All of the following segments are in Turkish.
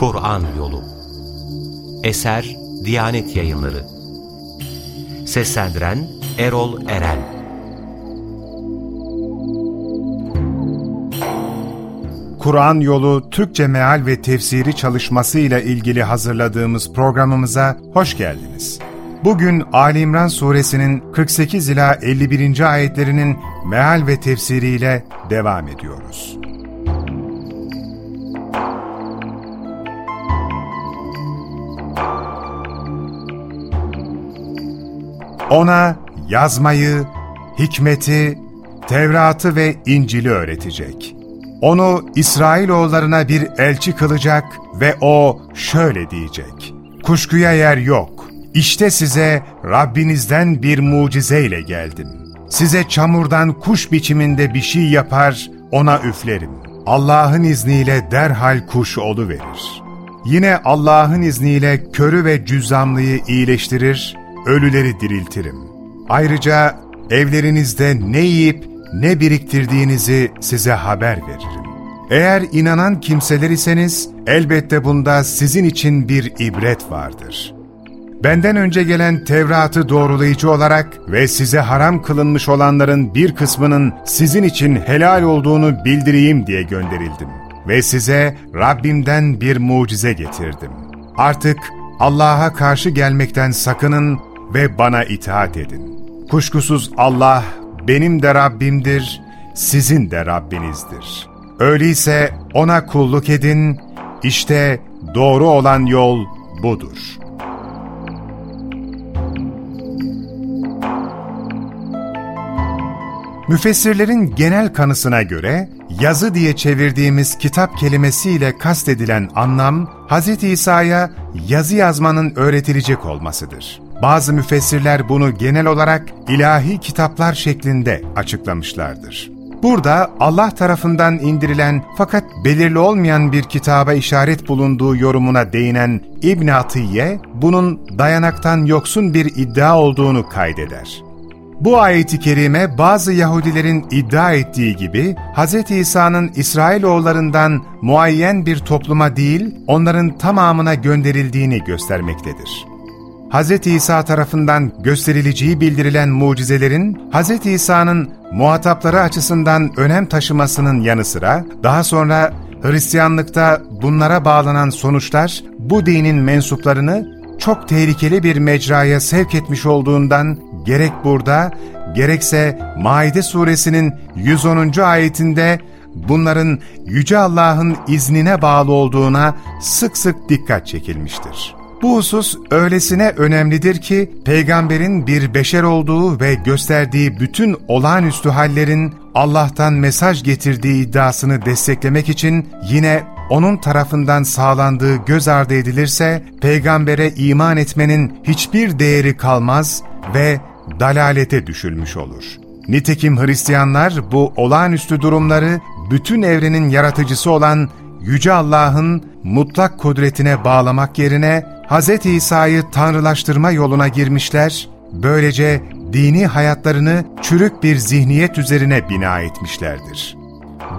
Kur'an Yolu Eser Diyanet Yayınları Seslendiren Erol Eren Kur'an Yolu Türkçe Meal ve Tefsiri çalışması ile ilgili hazırladığımız programımıza hoş geldiniz. Bugün Ali İmran suresinin 48 ila 51. ayetlerinin meal ve tefsiriyle devam ediyoruz. Ona yazmayı, hikmeti, Tevrat'ı ve İncil'i öğretecek. Onu İsrailoğullarına bir elçi kılacak ve o şöyle diyecek. Kuşkuya yer yok. İşte size Rabbinizden bir mucizeyle geldim. Size çamurdan kuş biçiminde bir şey yapar, ona üflerim. Allah'ın izniyle derhal kuş verir. Yine Allah'ın izniyle körü ve cüzzamlıyı iyileştirir, ölüleri diriltirim. Ayrıca evlerinizde ne yiyip ne biriktirdiğinizi size haber veririm. Eğer inanan kimseler iseniz elbette bunda sizin için bir ibret vardır. Benden önce gelen Tevrat'ı doğrulayıcı olarak ve size haram kılınmış olanların bir kısmının sizin için helal olduğunu bildireyim diye gönderildim. Ve size Rabbimden bir mucize getirdim. Artık Allah'a karşı gelmekten sakının ve bana itaat edin. Kuşkusuz Allah benim de Rabbimdir, sizin de Rabbinizdir. Öyleyse O'na kulluk edin, işte doğru olan yol budur. Müfessirlerin genel kanısına göre, yazı diye çevirdiğimiz kitap kelimesiyle kastedilen anlam, Hz. İsa'ya yazı yazmanın öğretilecek olmasıdır. Bazı müfessirler bunu genel olarak ilahi kitaplar şeklinde açıklamışlardır. Burada Allah tarafından indirilen fakat belirli olmayan bir kitaba işaret bulunduğu yorumuna değinen İbn Atiye, bunun dayanaktan yoksun bir iddia olduğunu kaydeder. Bu ayeti kerime bazı Yahudilerin iddia ettiği gibi Hz. İsa'nın İsrailoğullarından muayyen bir topluma değil, onların tamamına gönderildiğini göstermektedir. Hz. İsa tarafından gösterileceği bildirilen mucizelerin, Hz. İsa'nın muhatapları açısından önem taşımasının yanı sıra, daha sonra Hristiyanlıkta bunlara bağlanan sonuçlar, bu dinin mensuplarını çok tehlikeli bir mecraya sevk etmiş olduğundan, gerek burada, gerekse Maide suresinin 110. ayetinde bunların Yüce Allah'ın iznine bağlı olduğuna sık sık dikkat çekilmiştir. Bu husus öylesine önemlidir ki peygamberin bir beşer olduğu ve gösterdiği bütün olağanüstü hallerin Allah'tan mesaj getirdiği iddiasını desteklemek için yine onun tarafından sağlandığı göz ardı edilirse peygambere iman etmenin hiçbir değeri kalmaz ve dalalete düşülmüş olur. Nitekim Hristiyanlar bu olağanüstü durumları bütün evrenin yaratıcısı olan Yüce Allah'ın mutlak kudretine bağlamak yerine Hz. İsa'yı tanrılaştırma yoluna girmişler, böylece dini hayatlarını çürük bir zihniyet üzerine bina etmişlerdir.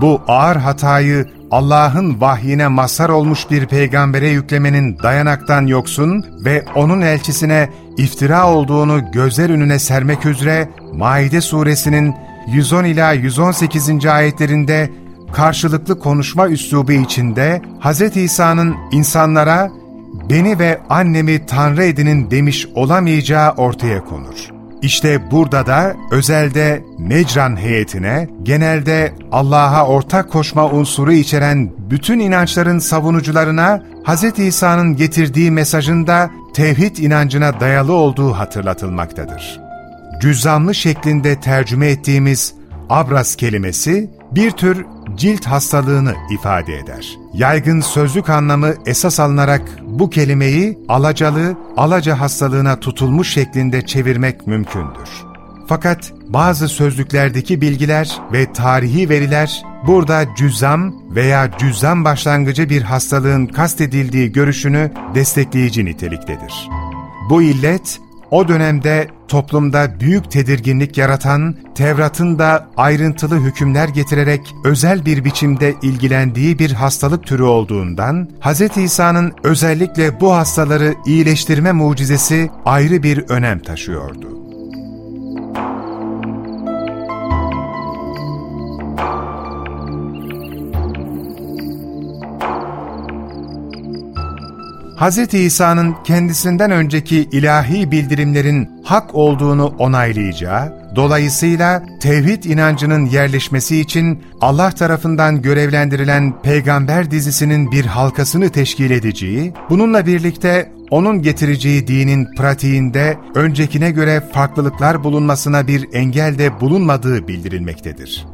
Bu ağır hatayı Allah'ın vahyine mazhar olmuş bir peygambere yüklemenin dayanaktan yoksun ve onun elçisine iftira olduğunu gözler önüne sermek üzere Maide suresinin 110 ila 118. ayetlerinde karşılıklı konuşma üslubu içinde Hz. İsa'nın insanlara beni ve annemi Tanrı edinin demiş olamayacağı ortaya konur. İşte burada da özelde Mecran heyetine, genelde Allah'a ortak koşma unsuru içeren bütün inançların savunucularına Hz. İsa'nın getirdiği mesajında tevhid inancına dayalı olduğu hatırlatılmaktadır. Cüzzamlı şeklinde tercüme ettiğimiz abras kelimesi bir tür cilt hastalığını ifade eder. Yaygın sözlük anlamı esas alınarak bu kelimeyi alacalı, alaca hastalığına tutulmuş şeklinde çevirmek mümkündür. Fakat bazı sözlüklerdeki bilgiler ve tarihi veriler burada cüzzam veya cüzzam başlangıcı bir hastalığın kastedildiği görüşünü destekleyici niteliktedir. Bu illet o dönemde toplumda büyük tedirginlik yaratan, Tevrat'ın da ayrıntılı hükümler getirerek özel bir biçimde ilgilendiği bir hastalık türü olduğundan, Hz. İsa'nın özellikle bu hastaları iyileştirme mucizesi ayrı bir önem taşıyordu. Hz. İsa'nın kendisinden önceki ilahi bildirimlerin hak olduğunu onaylayacağı, dolayısıyla tevhid inancının yerleşmesi için Allah tarafından görevlendirilen peygamber dizisinin bir halkasını teşkil edeceği, bununla birlikte onun getireceği dinin pratiğinde öncekine göre farklılıklar bulunmasına bir engel de bulunmadığı bildirilmektedir.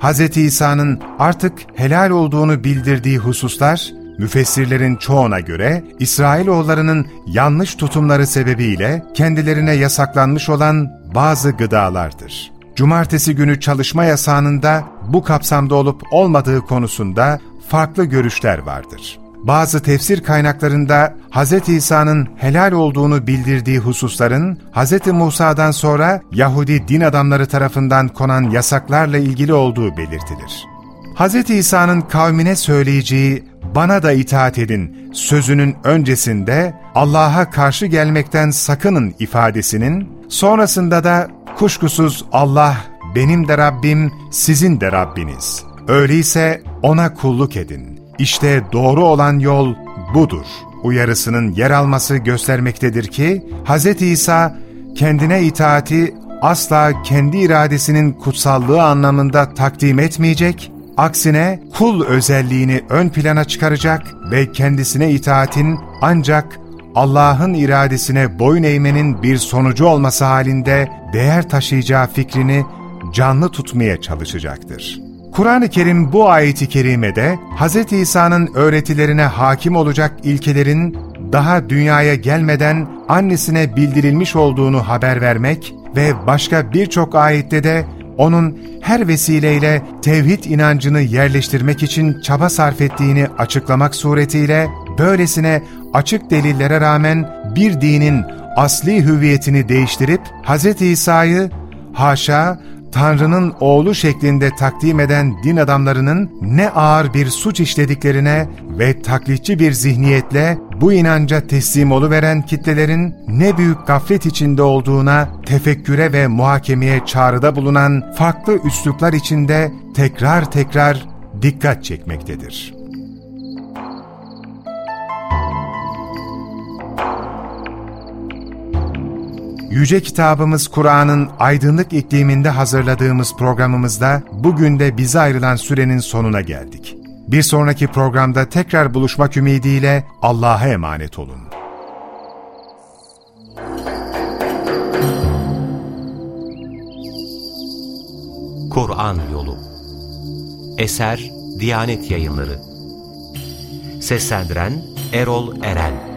Hz. İsa'nın artık helal olduğunu bildirdiği hususlar, Müfessirlerin çoğuna göre İsrailoğullarının yanlış tutumları sebebiyle kendilerine yasaklanmış olan bazı gıdalardır. Cumartesi günü çalışma yasağında bu kapsamda olup olmadığı konusunda farklı görüşler vardır. Bazı tefsir kaynaklarında Hz. İsa'nın helal olduğunu bildirdiği hususların Hz. Musa'dan sonra Yahudi din adamları tarafından konan yasaklarla ilgili olduğu belirtilir. Hz. İsa'nın kavmine söyleyeceği bana da itaat edin sözünün öncesinde Allah'a karşı gelmekten sakının ifadesinin, sonrasında da kuşkusuz Allah benim de Rabbim, sizin de Rabbiniz. Öyleyse ona kulluk edin. İşte doğru olan yol budur. Uyarısının yer alması göstermektedir ki, Hz. İsa kendine itaati asla kendi iradesinin kutsallığı anlamında takdim etmeyecek, Aksine kul özelliğini ön plana çıkaracak ve kendisine itaatin ancak Allah'ın iradesine boyun eğmenin bir sonucu olması halinde değer taşıyacağı fikrini canlı tutmaya çalışacaktır. Kur'an-ı Kerim bu ayeti kerimede Hz. İsa'nın öğretilerine hakim olacak ilkelerin daha dünyaya gelmeden annesine bildirilmiş olduğunu haber vermek ve başka birçok ayette de onun her vesileyle tevhid inancını yerleştirmek için çaba sarf ettiğini açıklamak suretiyle böylesine açık delillere rağmen bir dinin asli hüviyetini değiştirip Hz. İsa'yı haşa Tanrı'nın oğlu şeklinde takdim eden din adamlarının ne ağır bir suç işlediklerine ve taklitçi bir zihniyetle bu inanca teslim oluveren kitlelerin ne büyük gaflet içinde olduğuna tefekküre ve muhakemeye çağrıda bulunan farklı üsluplar içinde tekrar tekrar dikkat çekmektedir. Yüce Kitabımız Kur'an'ın aydınlık ikliminde hazırladığımız programımızda bugün de bize ayrılan sürenin sonuna geldik. Bir sonraki programda tekrar buluşmak ümidiyle Allah'a emanet olun. Kur'an Yolu Eser Diyanet Yayınları Seslendiren Erol Eren